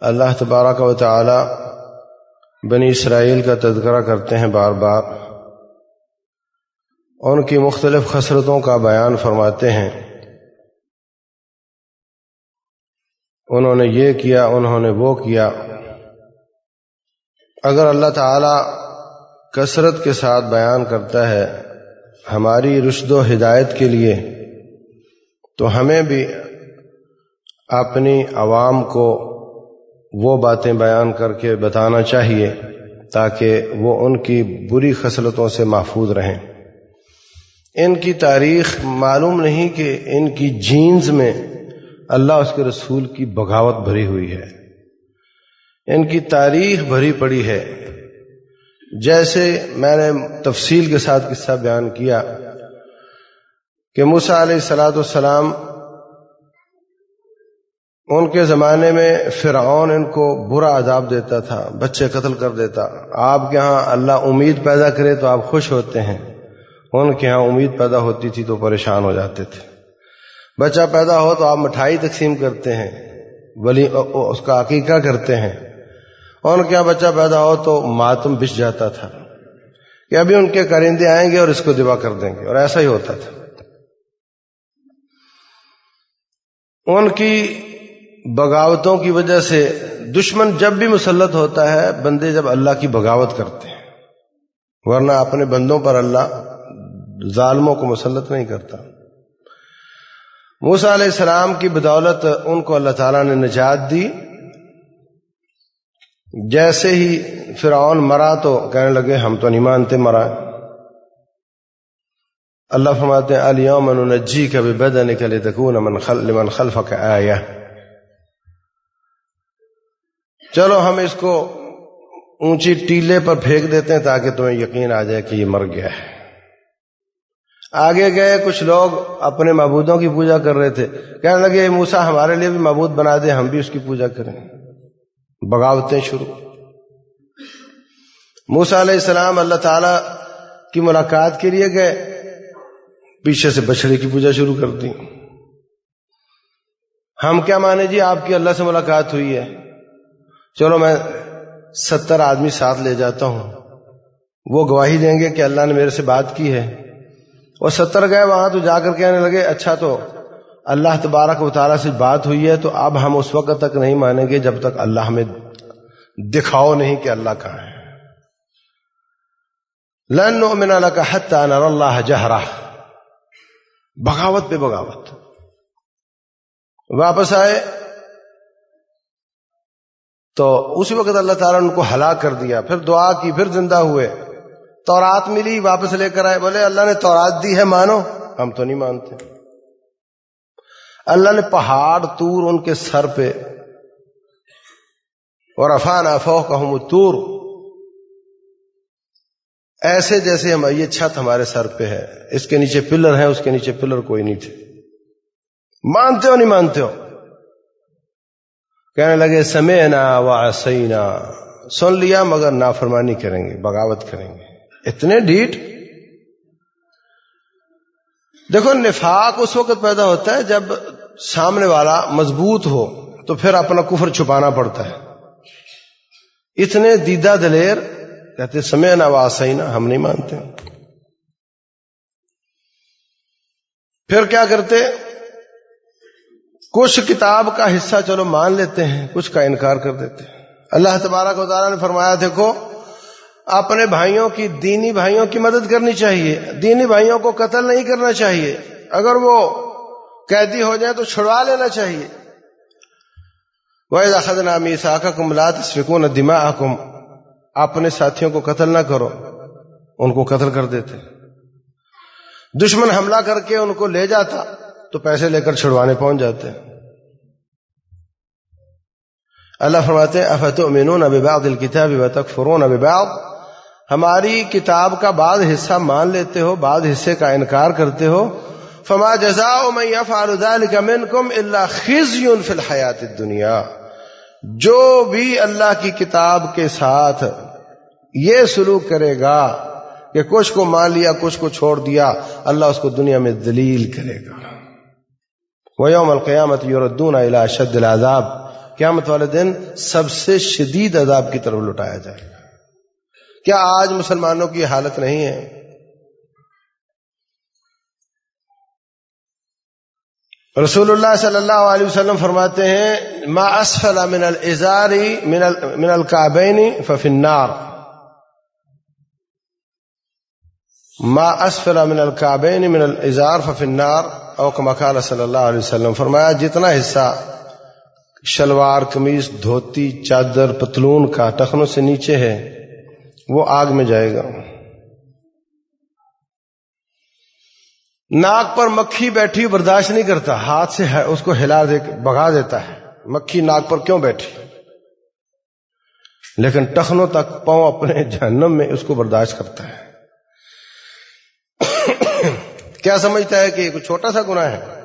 اللہ تبارک و تعالی بنی اسرائیل کا تذکرہ کرتے ہیں بار بار۔ ان کی مختلف خسرتوں کا بیان فرماتے ہیں۔ انہوں نے یہ کیا، انہوں نے وہ کیا۔ اگر اللہ تعالی کثرت کے ساتھ بیان کرتا ہے ہماری رشد و ہدایت کے لیے، تو ہمیں بھی اپنی عوام کو وہ باتیں بیان کر کے بتانا چاہیے تاکہ وہ ان کی بری خصلتوں سے محفوظ رہیں۔ ان کی تاریخ معلوم نہیں کہ ان کی جینز میں اللہ اس کے رسول کی بغاوت بھری ہوئی ہے۔ ان کی تاریخ بھری پڑی ہے۔ جیسے میں نے تفصیل کے ساتھ قصہ بیان کیا کہ موسا علیہ السلاۃ والسلام ان کے زمانے میں فرعون ان کو برا عذاب دیتا تھا، بچے قتل کر دیتا۔ آپ کے ہاں اللہ امید پیدا کرے تو آپ خوش ہوتے ہیں۔ ان کے ہاں امید پیدا ہوتی تھی تو پریشان ہو جاتے تھے۔ بچہ پیدا ہو تو آپ مٹھائی تقسیم کرتے ہیں۔ ولی، اس کا عقیقہ کرتے ہیں۔ ان کے یہاں بچہ پیدا ہو تو ماتم بچ جاتا تھا۔ کہ ابھی ان کے کرندے آئیں گے اور اس کو دبا کر دیں گے۔ اور ایسا ہی ہوتا تھا۔ ان کی بغاوتوں کی وجہ سے دشمن جب بھی مسلط ہوتا ہے، بندے جب اللہ کی بغاوت کرتے ہیں۔ ورنہ اپنے بندوں پر اللہ ظالموں کو مسلط نہیں کرتا۔ موسا علیہ السلام کی بدولت ان کو اللہ تعالیٰ نے نجات دی۔ جیسے ہی فرعون مرا تو کہنے لگے، ہم تو نہیں مانتے مرا۔ اللہ فرماتے ہیں اليوم ننجيك ببدنك لتكون من خل، لمن خلفك چلو ہم اس کو اونچی ٹیلے پر پھینک دیتے ہیں تاکہ تمہیں یقین آ جائے کہ یہ مر گیا ہے۔ آگے گئے، کچھ لوگ اپنے معبودوں کی پوجا کر رہے تھے۔ کہنے لگے موسا ہمارے لیے بھی معبود بنا دے، ہم بھی اس کی پوجا کریں۔ بغاوتیں شروع۔ موسا علیہ السلام اللہ تعالی کی ملاقات کے لیے گئے۔ پیچھے سے بچڑے کی پوجا شروع کر دی۔ ہم کیا مانے جی؟ آپ کی اللہ سے ملاقات ہوئی ہے۔ چلو میں ستر آدمی ساتھ لے جاتا ہوں۔ وہ گواہی دیں گے کہ اللہ نے میرے سے بات کی ہے۔ وہ ستر گئے وہاں تو جا کر کہنے لگے اچھا تو اللہ تبارک و تعالیٰ سے بات ہوئی ہے تو اب ہم اس وقت تک نہیں مانیں گے جب تک اللہ ہمیں دکھاؤ نہیں کہ اللہ کہاں ہے۔ لن نؤمن لك حتى نرى الله جهرا بغاوت پہ بغاوت۔ واپس آئے۔ تو اسی وقت اللہ تعالیٰ نے ان کو ہلاک کر دیا، پھر دعا کی، پھر زندہ ہوئے۔ تورات ملی، واپس لے کر آئے، بولے اللہ نے تورات دی ہے، مانو۔ ہم تو نہیں مانتے۔ اللہ نے پہاڑ، تور ان کے سر پہ۔ اور افان افوہ کا تور ایسے جیسے ہم، یہ چھت ہمارے سر پہ ہے۔ اس کے نیچے پلر ہے اس کے نیچے پلر کوئی نہیں تھے۔ مانتے ہو، نہیں مانتے ہو؟ کہنے لگے سمے نا و سن لیا مگر نافرمانی کریں گے، بغاوت کریں گے۔ اتنے ڈیٹ دیکھو، نفاق اس وقت پیدا ہوتا ہے جب سامنے والا مضبوط ہو، تو پھر اپنا کفر چھپانا پڑتا ہے۔ اتنے دیدہ دلیر، کہتے سمے نا واسینا ہم نہیں مانتے۔ پھر کیا کرتے؟ کچھ کتاب کا حصہ چلو مان لیتے ہیں، کچھ کا انکار کر دیتے ہیں۔ اللہ تبارک و تعالیٰ نے فرمایا، دیکھو، اپنے بھائیوں کی، دینی بھائیوں کی مدد کرنی چاہیے۔ دینی بھائیوں کو قتل نہیں کرنا چاہیے۔ اگر وہ قیدی ہو جائے تو چھڑوا لینا چاہیے۔ وہ خد نامی ساکہ کم لات فکون دما اپنے ساتھیوں کو قتل نہ کرو، ان کو قتل کر دیتے۔ دشمن حملہ کر کے ان کو لے جاتا تو پیسے لے کر چھڑوانے پہنچ جاتے۔ اللہ فرماتے افت امین اب بعض الکتاب فرون اب ہماری کتاب کا بعض حصہ مان لیتے ہو، بعض حصے کا انکار کرتے ہو۔ فما جزا من يفعل ذلك منكم الا خزي في الحیات الدنیا۔ جو بھی اللہ کی کتاب کے ساتھ یہ سلوک کرے گا کہ کچھ کو مان لیا، کچھ کو چھوڑ دیا، اللہ اس کو دنیا میں دلیل کرے گا۔ وہ یوم القیامت یوردون شد العذاب۔ قیامت والے دن سب سے شدید عذاب کی طرف لٹایا جائے گا۔ کیا آج مسلمانوں کی حالت نہیں ہے؟ رسول اللہ صلی اللہ علیہ وسلم فرماتے ہیں، ما اسفل من الازاری من الكعبین ففی النار۔ ما اسفل من الكعبین من الازار ففی النار۔ او کما قال صلی اللہ علیہ وسلم، فرمایا، جتنا حصہ شلوار، قمیض، دھوتی، چادر، پتلون کا ٹخنوں سے نیچے ہے، وہ آگ میں جائے گا۔ ناک پر مکھی بیٹھی برداشت نہیں کرتا، ہاتھ سے اس کو ہلا دے بگا دیتا ہے۔ مکھی ناک پر کیوں بیٹھی؟ لیکن ٹخنوں تک پاؤں اپنے جہنم میں اس کو برداشت کرتا ہے۔ کیا سمجھتا ہے کہ یہ کوئی چھوٹا سا گنا ہے؟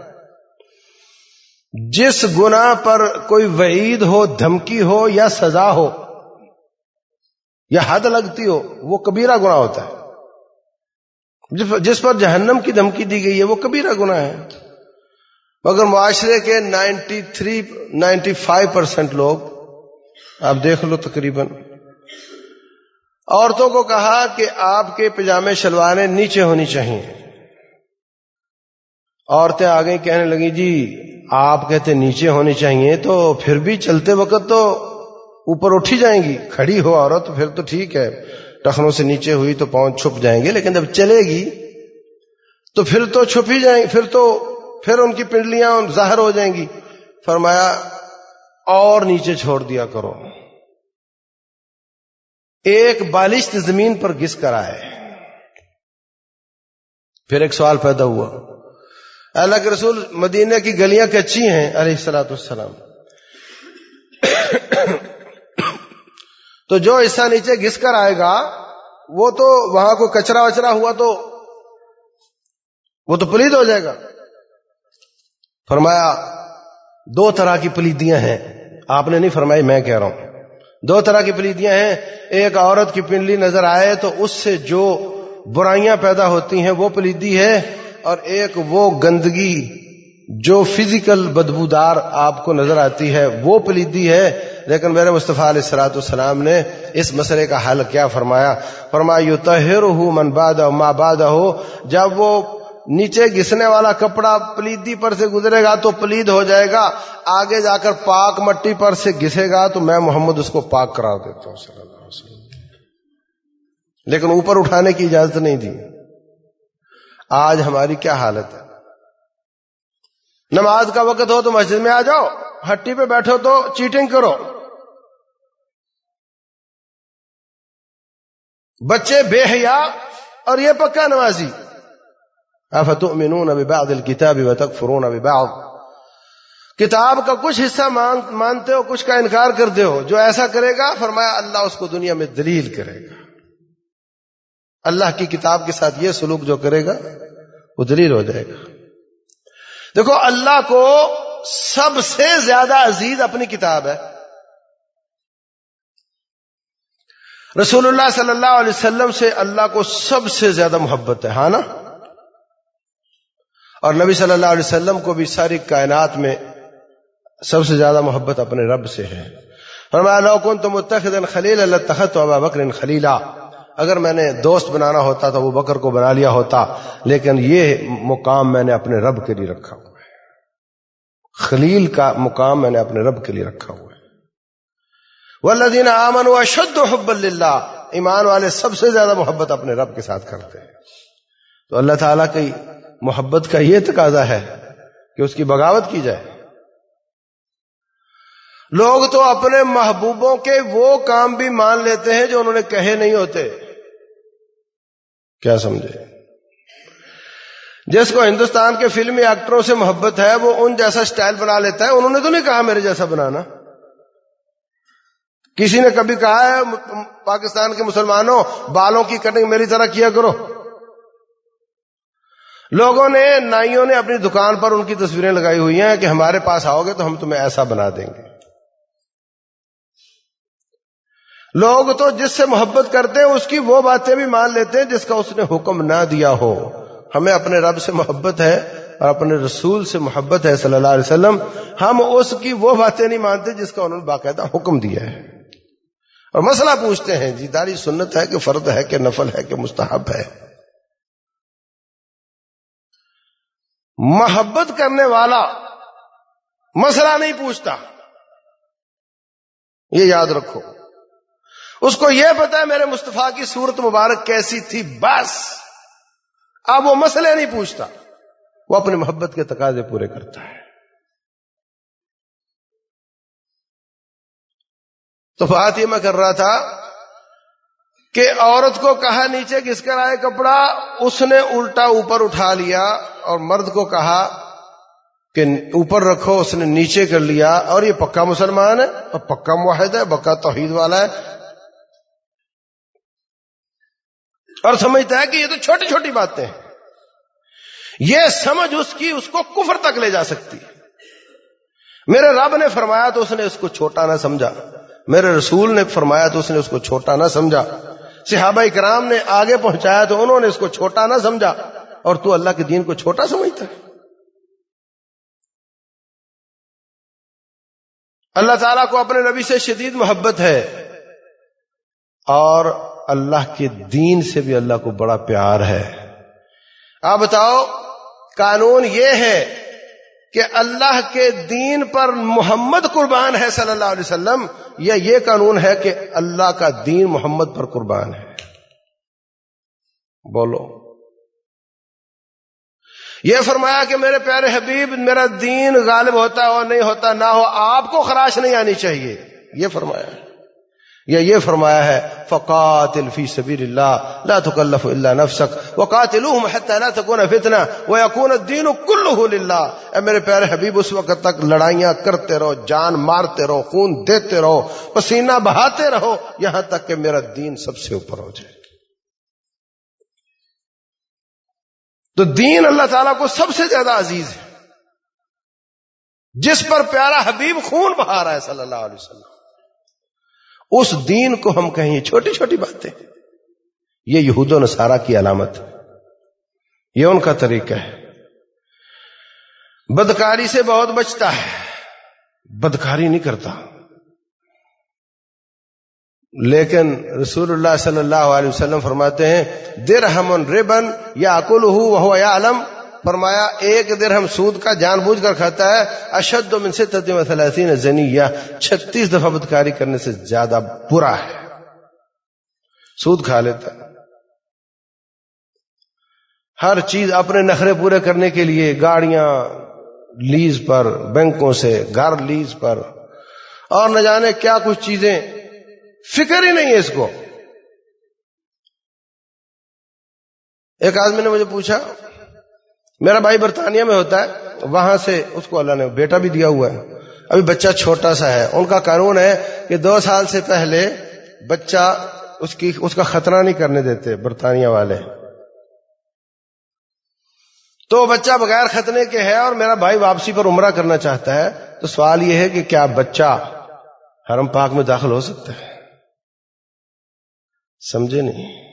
جس گنا پر کوئی وعید ہو، دھمکی ہو یا سزا ہو یا حد لگتی ہو، وہ کبیرہ گنا ہوتا ہے۔ جس پر جہنم کی دھمکی دی گئی ہے، وہ کبیرہ گنا ہے۔ مگر معاشرے کے ninety three, ninety five percent لوگ، آپ دیکھ لو تقریباً، عورتوں کو کہا کہ آپ کے پجامے شلواریں نیچے ہونی چاہیے۔ عورتیں آ گئی کہنے لگی جی آپ کہتے نیچے ہونی چاہیے تو پھر بھی چلتے وقت تو اوپر اٹھی جائیں گی۔ کھڑی ہو عورت پھر تو ٹھیک ہے۔ ٹخنوں سے نیچے ہوئی تو پاؤں چھپ جائیں گے، لیکن جب چلے گی تو پھر تو چھپ ہی جائیں، پھر تو پھر ان کی پنڈلیاں ظاہر ہو جائیں گی۔ فرمایا، اور نیچے چھوڑ دیا کرو۔ ایک بالشت زمین پر گس کر آئے۔ پھر ایک سوال پیدا ہوا۔ اللہ کے رسول مدینہ کی گلیاں کچی ہیں، علیہ السلاۃ السلام تو جو حصہ نیچے گھس کر آئے گا، وہ تو وہاں کو کچرا وچرا ہوا تو وہ تو پلید ہو جائے گا۔ فرمایا، دو طرح کی پلیدیاں ہیں۔ آپ نے نہیں فرمائی، میں کہہ رہا ہوں۔ دو طرح کی پلیدیاں ہیں۔ ایک عورت کی پنڈلی نظر آئے تو اس سے جو برائیاں پیدا ہوتی ہیں، وہ پلیدی ہے۔ اور ایک وہ گندگی جو فزیکل بدبودار آپ کو نظر آتی ہے، وہ پلیدی ہے۔ لیکن میرے مصطفیٰ علیہ السلاۃ السلام نے اس مسئلے کا حل کیا فرمایا۔ فرمایا تہر ہو من باد ماں باد ہو جب وہ نیچے گھسنے والا کپڑا پلیدی پر سے گزرے گا تو پلید ہو جائے گا۔ آگے جا کر پاک مٹی پر سے گھسے گا تو میں محمد اس کو پاک کرا دیتا ہوں صلی اللہ علیہ وسلم۔ لیکن اوپر اٹھانے کی اجازت نہیں دی۔ آج ہماری کیا حالت ہے؟ نماز کا وقت ہو تو مسجد میں آ جاؤ، ہٹی پہ بیٹھو تو چیٹنگ کرو۔ بچے بے حیا اور یہ پکا نمازی۔ افتؤمنون ببعض الكتاب وتكفرون ببعض۔ کتاب کا کچھ حصہ مانتے ہو، کچھ کا انکار کرتے ہو، جو ایسا کرے گا، فرمایا اللہ اس کو دنیا میں دلیل کرے گا۔ اللہ کی کتاب کے ساتھ یہ سلوک جو کرے گا، وہ دلیل ہو جائے گا۔ دیکھو، اللہ کو سب سے زیادہ عزیز اپنی کتاب ہے۔ رسول اللہ صلی اللہ علیہ وسلم سے اللہ کو سب سے زیادہ محبت ہے ہاں نا؟ اور نبی صلی اللہ علیہ وسلم کو بھی ساری کائنات میں سب سے زیادہ محبت اپنے رب سے ہے۔ فرمایا، لو کن تو متخذ خلیل اللہ تخت ابا بکر خلیلا۔ اگر میں نے دوست بنانا ہوتا تو وہ بکر کو بنا لیا ہوتا، لیکن یہ مقام میں نے اپنے رب کے لیے رکھا ہوا ہے۔ خلیل کا مقام میں نے اپنے رب کے لیے رکھا ہوا ہے۔ والذین آمنوا اشد حب اللہ ایمان والے سب سے زیادہ محبت اپنے رب کے ساتھ کرتے ہیں۔ تو اللہ تعالیٰ کی محبت کا یہ تقاضا ہے کہ اس کی بغاوت کی جائے۔ لوگ تو اپنے محبوبوں کے وہ کام بھی مان لیتے ہیں جو انہوں نے کہے نہیں ہوتے۔ کیا سمجھے؟ جس کو ہندوستان کے فلمی ایکٹروں سے محبت ہے، وہ ان جیسا سٹائل بنا لیتا ہے۔ انہوں نے تو نہیں کہا میرے جیسا بنانا۔ کسی نے کبھی کہا ہے، پاکستان کے مسلمانوں، بالوں کی کٹنگ میری طرح کیا کرو۔ لوگوں نے، نائیوں نے اپنی دکان پر ان کی تصویریں لگائی ہوئی ہیں کہ ہمارے پاس آؤ گے تو ہم تمہیں ایسا بنا دیں گے۔ لوگ تو جس سے محبت کرتے ہیں، اس کی وہ باتیں بھی مان لیتے ہیں جس کا اس نے حکم نہ دیا ہو۔ ہمیں اپنے رب سے محبت ہے اور اپنے رسول سے محبت ہے صلی اللہ علیہ وسلم۔ ہم اس کی وہ باتیں نہیں مانتے جس کا انہوں نے باقاعدہ حکم دیا ہے۔ اور مسئلہ پوچھتے ہیں جی داری سنت ہے کہ فرد ہے کہ نفل ہے کہ مستحب ہے؟ محبت کرنے والا مسئلہ نہیں پوچھتا۔ یہ یاد رکھو۔ اس کو یہ پتا ہے میرے مصطفیٰ کی صورت مبارک کیسی تھی، بس۔ اب وہ مسئلے نہیں پوچھتا۔ وہ اپنی محبت کے تقاضے پورے کرتا ہے۔ تو بات یہ میں کر رہا تھا کہ عورت کو کہا نیچے کس کر آئے کپڑا، اس نے الٹا اوپر اٹھا لیا اور مرد کو کہا کہ اوپر رکھو، اس نے نیچے کر لیا اور یہ پکا مسلمان ہے اور پکا معاہد ہے، پکا توحید والا ہے۔ اور سمجھتا ہے کہ یہ تو چھوٹی چھوٹی باتیں ہیں۔ یہ سمجھ اس کی اس کو کفر تک لے جا سکتی۔ میرے رب نے فرمایا تو اس نے اس کو چھوٹا نہ سمجھا۔ میرے رسول نے فرمایا تو اس نے اس کو چھوٹا نہ سمجھا۔ صحابہ کرام نے آگے پہنچایا تو انہوں نے اس کو چھوٹا نہ سمجھا۔ اور تو اللہ کے دین کو چھوٹا سمجھتا ہے۔ اللہ تعالیٰ کو اپنے نبی سے شدید محبت ہے۔ اور اللہ کے دین سے بھی اللہ کو بڑا پیار ہے۔ آپ بتاؤ، قانون یہ ہے کہ اللہ کے دین پر محمد قربان ہے صلی اللہ علیہ وسلم، یا یہ قانون ہے کہ اللہ کا دین محمد پر قربان ہے۔ بولو۔ یہ فرمایا کہ میرے پیارے حبیب، میرا دین غالب ہوتا ہے اور نہیں ہوتا، نہ ہو، آپ کو خراش نہیں آنی چاہیے۔ یہ فرمایا۔ یا یہ فرمایا ہے فقات الفی سبیر اللہ لا تکلف الا نفسک، وقاتلوہم حتی لا تکون فتنہ، ویکون الدین کلہ للہ. اے میرے پیارے حبیب، اس وقت تک لڑائیاں کرتے رہو، جان مارتے رہو، خون دیتے رہو، پسینہ بہاتے رہو، یہاں تک کہ میرا دین سب سے اوپر ہو جائے تو دین اللہ تعالیٰ کو سب سے زیادہ عزیز ہے۔ جس پر پیارا حبیب خون بہا رہا ہے صلی اللہ علیہ وسلم۔ اس دین کو ہم کہیں چھوٹی چھوٹی باتیں۔ یہ یہود و نصارہ کی علامت۔ یہ ان کا طریقہ ہے۔ بدکاری سے بہت بچتا ہے۔ بدکاری نہیں کرتا۔ لیکن رسول اللہ صلی اللہ علیہ وسلم فرماتے ہیں در ہم ریبن یا اکل ہو یا علم فرمایا، ایک درہم سود کا جان بوجھ کر کھاتا ہے، اشد من سے تتیم چھتیس دفعہ بدکاری کرنے سے زیادہ برا ہے۔ سود کھا لیتا ہر چیز اپنے نخرے پورے کرنے کے لیے گاڑیاں لیز پر، بینکوں سے گھر لیز پر۔ اور نہ جانے کیا کچھ چیزیں۔ فکر ہی نہیں ہے اس کو۔ ایک آدمی نے مجھے پوچھا میرا بھائی برطانیہ میں ہوتا ہے، وہاں سے اس کو اللہ نے، بیٹا بھی دیا ہوا ہے۔ ابھی بچہ چھوٹا سا ہے۔ ان کا قانون ہے کہ دو سال سے پہلے بچہ اس کی، اس کا خطرہ نہیں کرنے دیتے برطانیہ والے۔ تو بچہ بغیر خطرے کے ہے اور میرا بھائی واپسی پر عمرہ کرنا چاہتا ہے، تو سوال یہ ہے کہ کیا بچہ حرم پاک میں داخل ہو سکتا ہے؟ سمجھے نہیں۔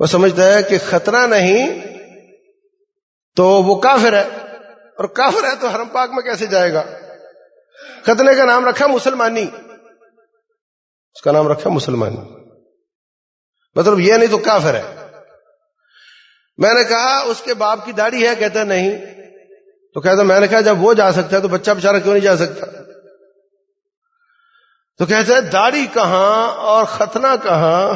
وہ سمجھتا ہے کہ خطرہ نہیں تو وہ کافر ہے۔ اور کافر ہے تو حرم پاک میں کیسے جائے گا؟ ختنے کا نام رکھا مسلمانی۔ اس کا نام رکھا مسلمانی۔ مطلب یہ نہیں تو کافر ہے۔ میں نے کہا اس کے باپ کی داڑھی ہے، کہتا نہیں۔ تو کہتا میں نے کہا جب وہ جا سکتا ہے تو بچہ بچارا کیوں نہیں جا سکتا؟ تو کہتا ہے داڑھی کہاں اور ختنہ کہاں؟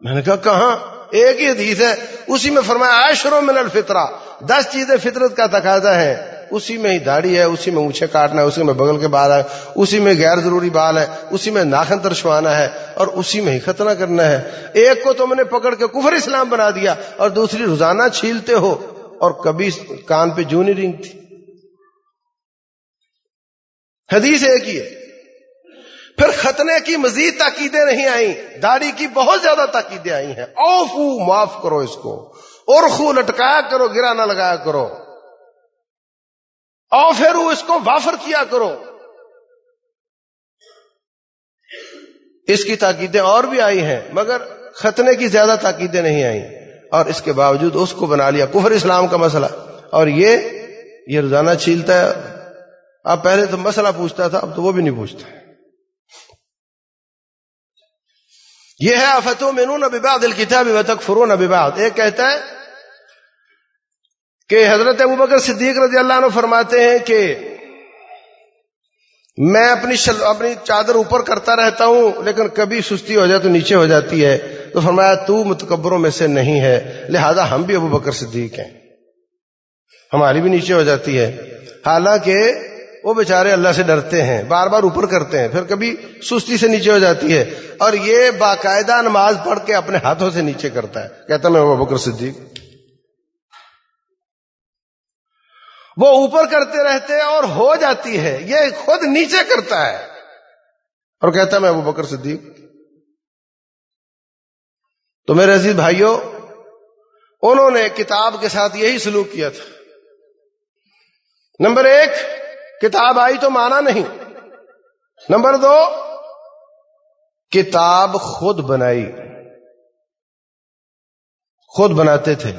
میں نے کہا کہاں؟ ایک ہی حدیث ہے۔ اسی میں فرمایا، عشروں من الفطرہ۔ دس چیزیں فطرت کا تقاضا ہے، اسی میں ہی داڑھی ہے، اسی میں اونچے کاٹنا ہے، اسی میں بغل کے بال ہے، اسی میں غیر ضروری بال ہے، اسی میں ناخن ترشوانا ہے اور اسی میں ہی ختنہ کرنا ہے۔ ایک کو تم نے پکڑ کے کفر اسلام بنا دیا اور دوسری روزانہ چھیلتے ہو اور کبھی کان پہ جو نہیں رینگتی۔ حدیث ایک ہی ہے۔ پھر ختنے کی مزید تاکیدیں نہیں آئیں، داڑھی کی بہت زیادہ تاکیدیں آئی ہیں۔ اوفو، معاف کرو اس کو۔ اور خو لٹکایا کرو، گرا نہ لگایا کرو۔ اور پھر اس کو وافر کیا کرو۔ اس کی تاکیدیں اور بھی آئی ہیں، مگر ختنے کی زیادہ تاکیدیں نہیں آئی اور اس کے باوجود اس کو بنا لیا۔ کفر اسلام کا مسئلہ۔ اور یہ یہ روزانہ چھیلتا ہے۔ اب پہلے تو مسئلہ پوچھتا تھا، اب تو وہ بھی نہیں پوچھتا۔ یہ ہے آفتوں میں نون ابھی دل کتاب ایک کہتا ہے کہ حضرت ابو بکر صدیق رضی اللہ عنہ فرماتے ہیں کہ میں اپنی شل... اپنی چادر اوپر کرتا رہتا ہوں، لیکن کبھی سستی ہو جائے تو نیچے ہو جاتی ہے۔ تو فرمایا، تو متکبروں میں سے نہیں ہے، لہذا ہم بھی ابو بکر صدیق ہیں۔ ہماری بھی نیچے ہو جاتی ہے۔ حالانکہ وہ بیچارے اللہ سے ڈرتے ہیں، بار بار اوپر کرتے ہیں، پھر کبھی سستی سے نیچے ہو جاتی ہے۔ اور یہ باقاعدہ نماز پڑھ کے اپنے ہاتھوں سے نیچے کرتا ہے۔ کہتا میں ابو بکر صدیق۔ وہ اوپر کرتے رہتے اور ہو جاتی ہے، یہ خود نیچے کرتا ہے۔ اور کہتا میں ابو بکر صدیق۔ تو میرے عزیز بھائیوں انہوں نے کتاب کے ساتھ یہی سلوک کیا تھا۔ نمبر ایک کتاب آئی تو مانا نہیں۔ نمبر دو، کتاب خود بنائی۔ خود بناتے تھے۔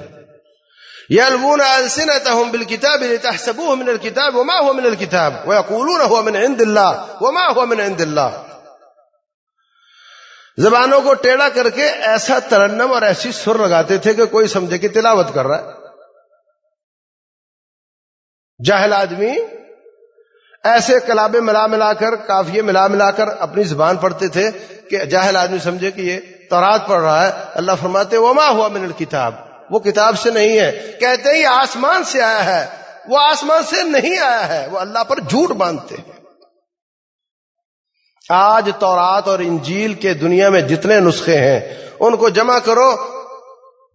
يلوون ألسنتهم بالكتاب لتحسبوه من الكتاب وما هو من الكتاب ويقولون هو من عند الله وما هو من عند الله زبانوں کو ٹیڑا کر کے ایسا ترنم اور ایسی سر لگاتے تھے کہ کوئی سمجھے کہ تلاوت کر رہا ہے۔ جاہل آدمی ایسے کلابے ملا ملا کر، کافیے ملا ملا کر اپنی زبان پڑھتے تھے کہ جاہل آدمی سمجھے کہ یہ تورات پڑھ رہا ہے۔ اللہ فرماتے وما ہوا من الکتاب وہ کتاب سے نہیں ہے۔ کہتے ہیں، یہ آسمان سے آیا ہے۔ وہ آسمان سے نہیں آیا ہے۔ وہ اللہ پر جھوٹ باندھتے ہیں۔ آج تورات اور انجیل کے دنیا میں جتنے نسخے ہیں، ان کو جمع کرو،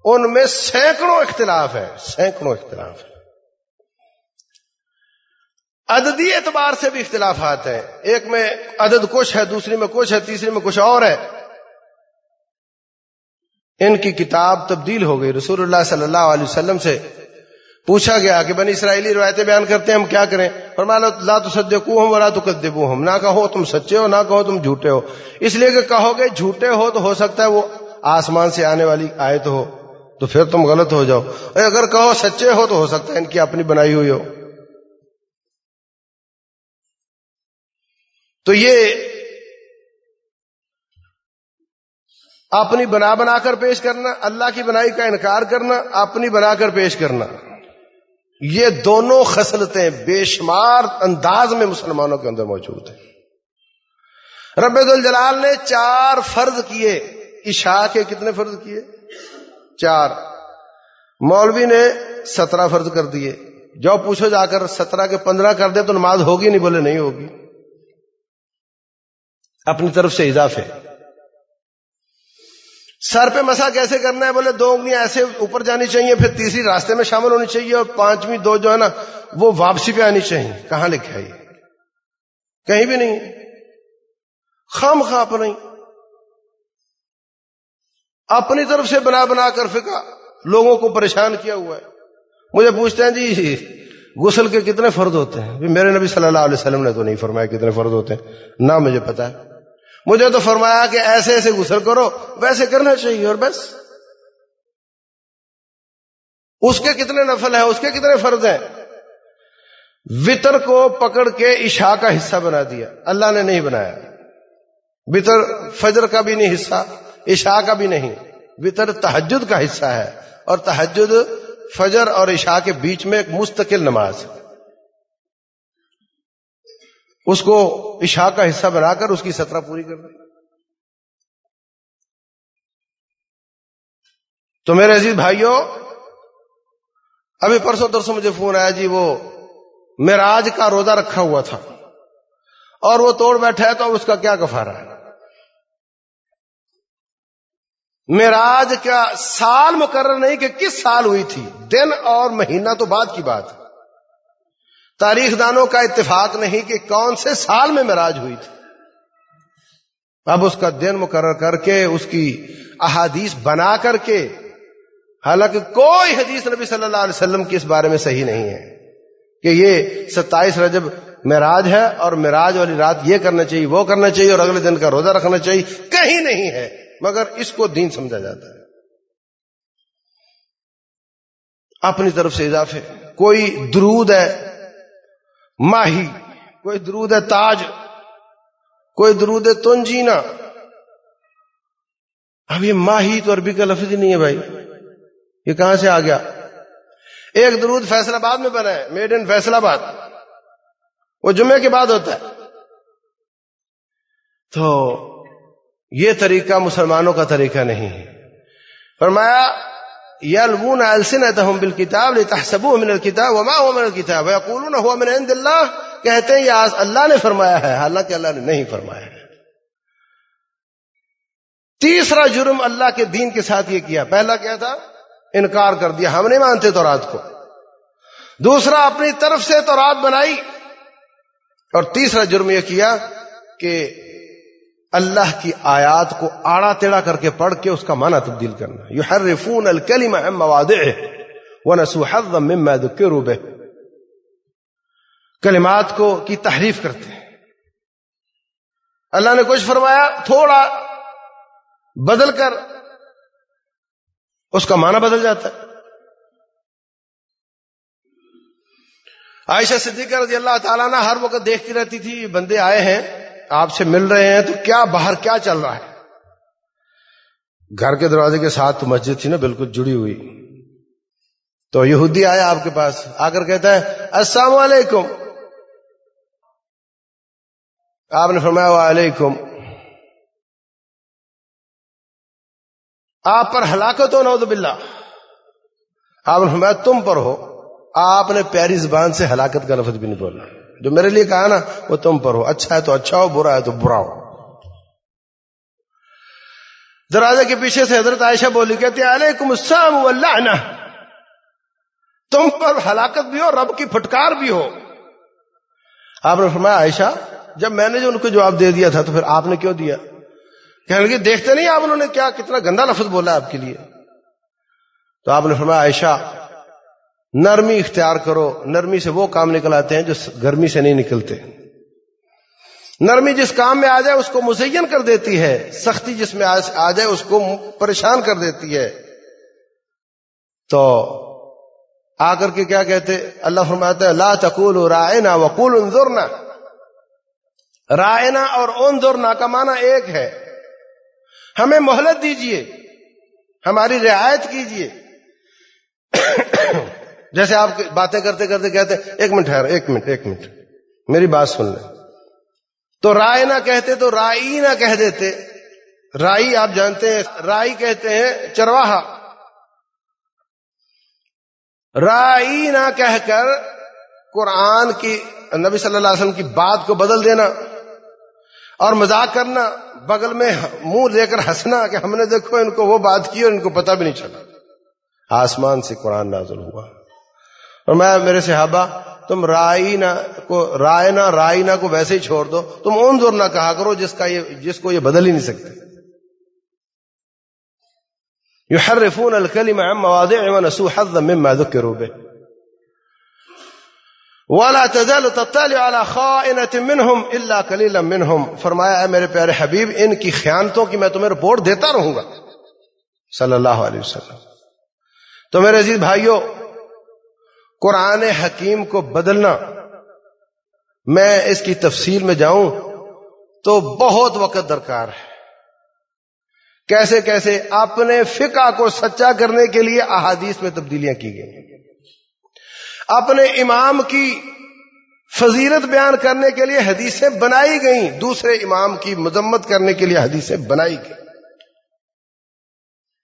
ان میں سینکڑوں اختلاف ہے سینکڑوں اختلاف ہے عددی اعتبار سے بھی اختلافات ہیں۔ ایک میں عدد کچھ ہے، دوسری میں کچھ ہے، تیسری میں کچھ اور ہے۔ ان کی کتاب تبدیل ہو گئی۔ رسول اللہ صلی اللہ علیہ وسلم سے پوچھا گیا کہ بنی اسرائیلی روایتیں بیان کرتے ہیں، ہم کیا کریں؟ فرمایا، لا تو سدو ہم لا تو کدبو ہم نہ کہو تم سچے ہو، نہ کہو تم جھوٹے ہو۔ اس لیے کہ کہو گے جھوٹے ہو تو ہو سکتا ہے وہ آسمان سے آنے والی آیت ہو، تو پھر تم غلط ہو جاؤ۔ اور اگر کہو سچے ہو تو ہو سکتا ہے ان کی اپنی بنائی ہوئی ہو۔ تو یہ اپنی بنا بنا کر پیش کرنا، اللہ کی بنائی کا انکار کرنا، اپنی بنا کر پیش کرنا۔ یہ دونوں خصلتیں بے شمار انداز میں مسلمانوں کے اندر موجود ہیں۔ رب الجلال نے چار فرض کیے، عشاء کے کتنے فرض کیے؟ چار۔ مولوی نے سترہ فرض کر دیے۔ جو پوچھو جا کر سترہ کے پندرہ کر دے تو نماز ہوگی نہیں، بولے نہیں ہوگی۔ اپنی طرف سے اضافے۔ سر پہ مسا کیسے کرنا ہے؟ بولے دو انگلیاں ایسے اوپر جانی چاہیے، پھر تیسری راستے میں شامل ہونی چاہیے اور پانچویں دو جو ہے نا، وہ واپسی پہ آنی چاہیے۔ کہاں لکھا ہے کہیں بھی نہیں۔ خام خاپ نہیں اپنی طرف سے بنا بنا کر فکا۔ لوگوں کو پریشان کیا ہوا ہے۔ مجھے پوچھتے ہیں جی غسل کے کتنے فرد ہوتے ہیں؟ میرے نبی صلی اللہ علیہ وسلم نے تو نہیں فرمایا کتنے فرد ہوتے ہیں۔ نہ مجھے پتا ہے۔ مجھے تو فرمایا کہ ایسے ایسے غسل کرو، ویسے کرنا چاہیے اور بس۔ اس کے کتنے نفل ہیں، اس کے کتنے فرض ہیں؟ وطر کو پکڑ کے عشاء کا حصہ بنا دیا۔ اللہ نے نہیں بنایا۔ وطر فجر کا بھی نہیں حصہ، عشاء کا بھی نہیں۔ وطر تحجد کا حصہ ہے اور تحجد فجر اور عشاء کے بیچ میں ایک مستقل نماز ہے۔ اس کو عشاء کا حصہ بنا کر اس کی سترہ پوری کر دی تو میرے عزیز بھائیوں ابھی پرسوں ترسوں مجھے فون آیا جی وہ میراج کا روزہ رکھا ہوا تھا اور وہ توڑ بیٹھا ہے تو اس کا کیا کفارہ ہے؟ میراج کا سال مقرر نہیں کہ کس سال ہوئی تھی؟ دن اور مہینہ تو بعد کی بات ہے۔ تاریخ دانوں کا اتفاق نہیں کہ کون سے سال میں مراج ہوئی تھی۔ اب اس کا دن مقرر کر کے، اس کی احادیث بنا کر کے، حالانکہ کوئی حدیث نبی صلی اللہ علیہ وسلم کی اس بارے میں صحیح نہیں ہے کہ یہ ستائیس رجب معراج ہے اور معراج والی رات یہ کرنا چاہیے، وہ کرنا چاہیے اور اگلے دن کا روزہ رکھنا چاہیے، کہیں نہیں ہے، مگر اس کو دین سمجھا جاتا ہے۔ اپنی طرف سے اضافے، کوئی درود ہے ماہی، کوئی درود ہے تاج، کوئی درود ہے تنجینا۔ اب یہ ماہی تو عربی کا لفظ ہی نہیں ہے بھائی۔ یہ کہاں سے آ گیا؟ ایک درود فیصلہ آباد میں بنا ہے میڈ ان فیصلہ آباد۔ وہ جمعے کے بعد ہوتا ہے۔ تو یہ طریقہ مسلمانوں کا طریقہ نہیں ہے۔ فرمایا یلوون السنتهم بالکتاب لتحسبوه من الكتاب وما هو من الكتاب. ويقولون هو من عند الله. کہتے ہیں یہ اللہ نے فرمایا ہے. حالانکہ اللہ نے نہیں فرمایا ہے۔ تیسرا جرم اللہ کے دین کے ساتھ یہ کیا۔ پہلا کیا تھا؟ انکار کر دیا۔ ہم نہیں مانتے تو رات کو۔ دوسرا، اپنی طرف سے تو رات بنائی۔ اور تیسرا جرم یہ کیا کہ اللہ کی آیات کو آڑا تیڑا کر کے پڑھ کے اس کا معنی تبدیل کرنا یو ہر رفون الکلی مواد وہ نسوحد کے روبے کلمات کو کی تحریف کرتے ہیں۔ اللہ نے کچھ فرمایا تھوڑا بدل کر اس کا معنی بدل جاتا ہے۔ عائشہ صدیقہ رضی اللہ تعالیٰ نے ہر وقت دیکھتی رہتی تھی، بندے آئے ہیں۔ آپ سے مل رہے ہیں تو کیا باہر کیا چل رہا ہے؟ گھر کے دروازے کے ساتھ تو مسجد تھی نا، بالکل جڑی ہوئی۔ تو یہودی آیا آپ کے پاس، آ کر کہتا ہے، السلام علیکم۔ آپ نے فرمایا، وعلیکم۔ آپ پر ہلاکت ہو نوز باللہ۔ آپ نے فرمایا، تم پر ہو۔ آپ نے پیاری زبان سے ہلاکت کا لفظ بھی نہیں بولا۔ جو میرے لیے کہا نا، وہ تم پر ہو۔ اچھا ہے تو اچھا ہو، برا ہے تو برا ہو۔ دروازے کے پیچھے سے حضرت عائشہ بولی، کہتے علیکم السلام واللعنہ۔ تم پر ہلاکت بھی ہو، رب کی پھٹکار بھی ہو۔ آپ نے فرمایا، عائشہ، جب میں نے جو ان کو جواب دے دیا تھا تو پھر آپ نے کیوں دیا؟ کہنے لگے، دیکھتے نہیں آپ انہوں نے کیا، کتنا گندا لفظ بولا آپ کے لیے۔ تو آپ نے فرمایا، عائشہ نرمی اختیار کرو، نرمی سے وہ کام نکل آتے ہیں جو گرمی سے نہیں نکلتے۔ نرمی جس کام میں آ جائے اس کو مزین کر دیتی ہے، سختی جس میں آ جائے اس کو پریشان کر دیتی ہے۔ تو آ کر کے کیا کہتے؟ اللہ فرماتا ہے، لا تقول رائنا وقول انظرنا۔ رائنا اور انظرنا کا معنی ایک ہے۔ ہمیں مہلت دیجیے، ہماری رعایت کیجیے۔ جیسے آپ باتیں کرتے کرتے کہتے ایک منٹ ٹھہر ایک منٹ ایک منٹ، میری بات سن لیں۔ تو رائے نہ کہتے تو رائی نہ کہہ دیتے۔ رائی آپ جانتے ہیں رائی کہتے ہیں چرواہا۔ رائی نہ کہہ کر قرآن کی، نبی صلی اللہ علیہ وسلم کی بات کو بدل دینا اور مذاق کرنا، بغل میں منہ لے کر ہنسنا کہ ہم نے دیکھو ان کو وہ بات کی اور ان کو پتہ بھی نہیں چلا۔ آسمان سے قرآن نازل ہوا۔ اور میں میرے صحابہ، تم رائنا کو رائنا رائنا کو ویسے ہی چھوڑ دو۔ تم اون دور نہ کہا کرو جس کا یہ، جس کو یہ بدل ہی نہیں سکتے۔ يحرفون الكلمة عن مواضع ونسوا حظا مما ذكروا به۔ ولا تزال تطلع على خائنة منهم الا قليلا منهم۔ فرمایا ہے میرے پیارے حبیب، ان کی خیانتوں کی میں تمہیں رپورٹ دیتا رہوں گا۔ صلی اللہ علیہ وسلم۔ تو میرے عزیز بھائیوں قرآن حکیم کو بدلنا۔ میں اس کی تفصیل میں جاؤں تو بہت وقت درکار ہے۔ کیسے کیسے اپنے فقہ کو سچا کرنے کے لیے احادیث میں تبدیلیاں کی گئی اپنے امام کی فضیلت بیان کرنے کے لیے حدیثیں بنائی گئیں۔ دوسرے امام کی مذمت کرنے کے لیے حدیثیں بنائی گئی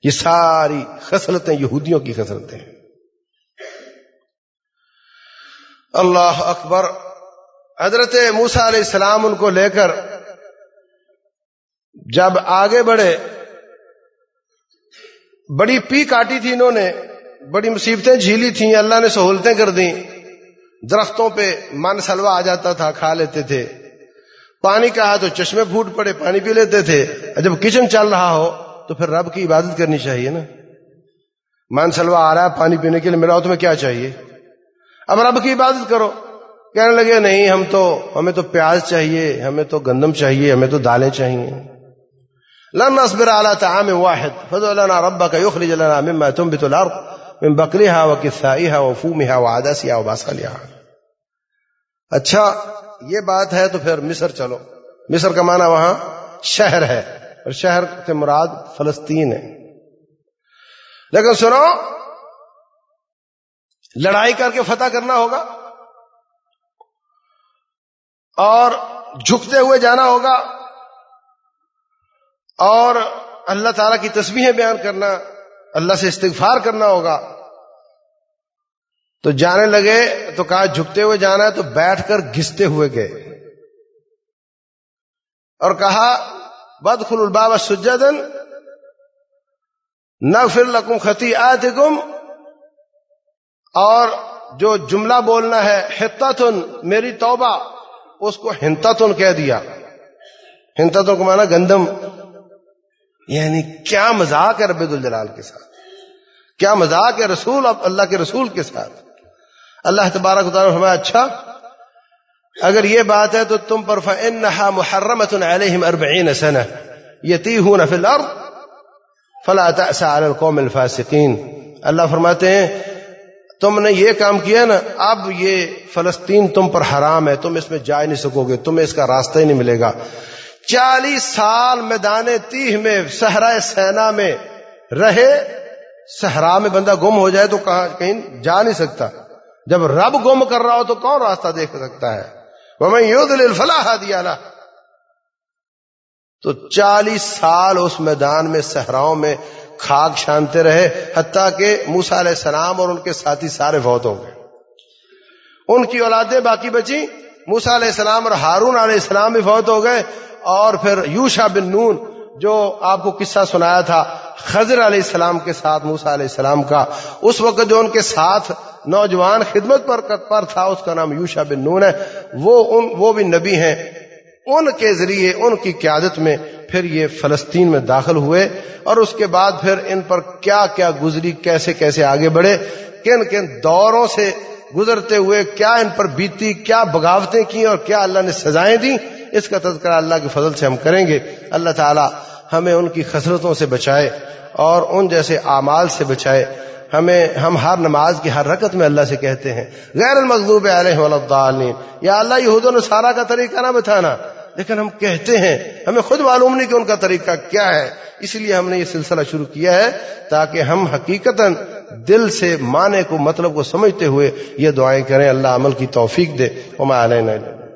یہ ساری خصلتیں یہودیوں کی خصلتیں ہیں۔ اللہ اکبر۔ حضرت موسا علیہ السلام ان کو لے کر جب آگے بڑھے، بڑی پی کاٹی تھی انہوں نے، بڑی مصیبتیں جھیلی تھیں، اللہ نے سہولتیں کر دیں۔ درختوں پہ من سلوا آ جاتا تھا، کھا لیتے تھے۔ پانی کہا تو چشمے پھوٹ پڑے، پانی پی لیتے تھے۔ جب کچن چل رہا ہو تو پھر رب کی عبادت کرنی چاہیے نا۔ من سلوا آ رہا ہے پانی پینے کے لیے، میرا تمہیں کیا چاہیے؟ اب رب کی عبادت کرو۔ کہنے لگے، نہیں، ہم تو، ہمیں تو پیاز چاہیے، ہمیں تو گندم چاہیے، ہمیں تو دالیں چاہیے۔ لن نصبر على طعام واحد فدع لنا ربك يخرج لنا مما تنبت الارض من بکری ہا و کسائی ہا باسا لیا اچھا یہ بات ہے تو پھر مصر چلو۔ مصر کا معنی وہاں شہر ہے، اور شہر سے مراد فلسطین ہے۔ لیکن سنو لڑائی کر کے فتح کرنا ہوگا اور جھکتے ہوئے جانا ہوگا اور اللہ تعالی کی تصویریں بیان کرنا، اللہ سے استغفار کرنا ہوگا۔ تو جانے لگے، تو کہا جھکتے ہوئے جانا ہے، تو بیٹھ کر گھستے ہوئے گئے۔ اور کہا بد خل الباب سجدن نہ پھر لکم خطی آتے گم اور جو جملہ بولنا ہے ہتن میری توبہ، اس کو ہنتتن کہہ دیا۔ ہنتتن کو مانا گندم۔ یعنی کیا مذاق ہے رب الجلال کے ساتھ؟ کیا مذاق ہے رسول اللہ کے رسول کے ساتھ؟ اللہ تبارک تعالیٰ ہمیں اچھا اگر یہ بات ہے تو تم پر فَإِنَّهَا مُحَرَّمَةٌ عَلَيْهِمْ أَرْبَعِينَ سَنَةً يَتِيهُونَ فِي الْأَرْضِ فَلَا تَأْسَ عَلَى الْقَوْمِ الْفَاسِقِينَ۔ اللہ فرماتے ہیں تم نے یہ کام کیا نا، اب یہ فلسطین تم پر حرام ہے، تم اس میں جا نہیں سکو گے، تمہیں اس کا راستہ ہی نہیں ملے گا۔ چالیس سال میدان تیہ میں، صحرا سینا میں رہے، صحرا میں بندہ گم ہو جائے تو کہاں، کہیں جا نہیں سکتا۔ جب رب گم کر رہا ہو تو کون راستہ دیکھ سکتا ہے؟ وہ میں یو دل فلاح دیا نا تو چالیس سال اس میدان میں، صحراؤں میں خاک چھانتے رہے حتیٰ کہ موسا علیہ السلام اور ان کے ساتھی سارے فوت ہو گئے۔ ان کی اولادیں باقی بچی موسا علیہ السلام اور ہارون علیہ السلام بھی فوت ہو گئے۔ اور پھر یوشا بن نون، جو آپ کو قصہ سنایا تھا خضر علیہ السلام کے ساتھ موسا علیہ السلام کا۔ اس وقت جو ان کے ساتھ نوجوان خدمت پر پر تھا، اس کا نام یوشا بن نون ہے۔ وہ ان وہ بھی نبی ہیں۔ ان کے ذریعے، ان کی قیادت میں پھر یہ فلسطین میں داخل ہوئے اور اس کے بعد پھر ان پر کیا کیا گزری، کیسے کیسے آگے بڑھے، کن کن دوروں سے گزرتے ہوئے کیا ان پر بیتی، کیا بغاوتیں کی اور کیا اللہ نے سزائیں دی اس کا تذکرہ اللہ کے فضل سے ہم کریں گے۔ اللہ تعالی ہمیں ان کی خسرتوں سے بچائے اور ان جیسے اعمال سے بچائے۔ ہمیں، ہم ہر نماز کی ہر رکت میں اللہ سے کہتے ہیں، غیر المغضوب علیہ الضالین۔ یا اللہ یہود و نصارہ کا طریقہ نہ بتانا۔ لیکن ہم کہتے ہیں، ہمیں خود معلوم نہیں کہ ان کا طریقہ کیا ہے۔ اس لیے ہم نے یہ سلسلہ شروع کیا ہے تاکہ ہم حقیقت دل سے معنی کو مطلب کو سمجھتے ہوئے یہ دعائیں کریں۔ اللہ عمل کی توفیق دے۔ وہ میں